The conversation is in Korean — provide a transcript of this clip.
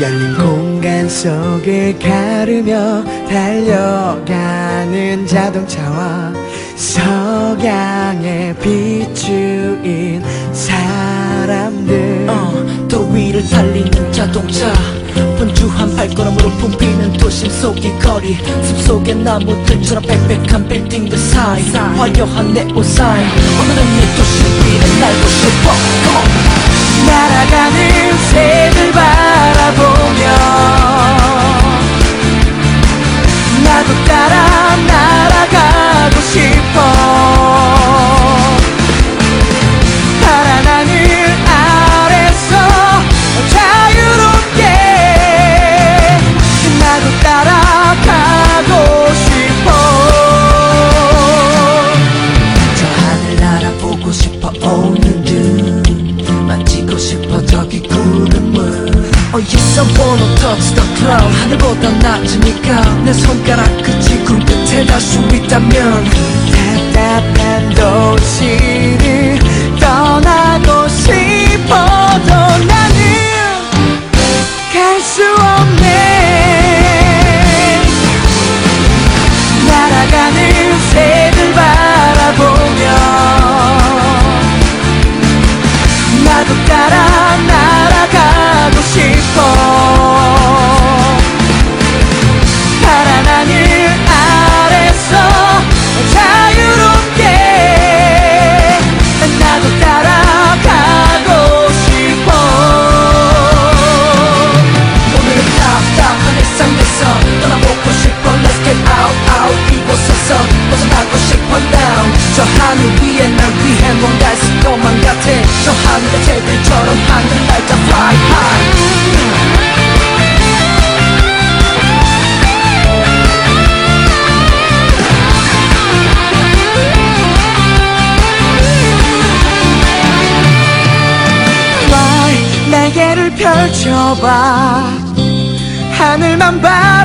열린 공간 속을 가르며 달려가는 자동차와 석양에 비추인 사람들. 어, 더위를 달리는 자동차. 분주한 발걸음으로 붐비는 도심 속의 거리 숲속의 나무들처럼 빽빽한 빌딩들 사이 화려한 네온사인 오늘은 이 도시 위를 날고 싶어 Oh I wanna touch the cloud 하늘보다 낮으니까 내 손가락 끝이 구름 끝에 닿을 수 있다면 답답한 도시 now 저 하늘 위에 날 위해 뭔가 있을 것만 같아. 저 하늘의 새들처럼 하늘 날자 fly high. 날개를 펼쳐봐. 하늘만 봐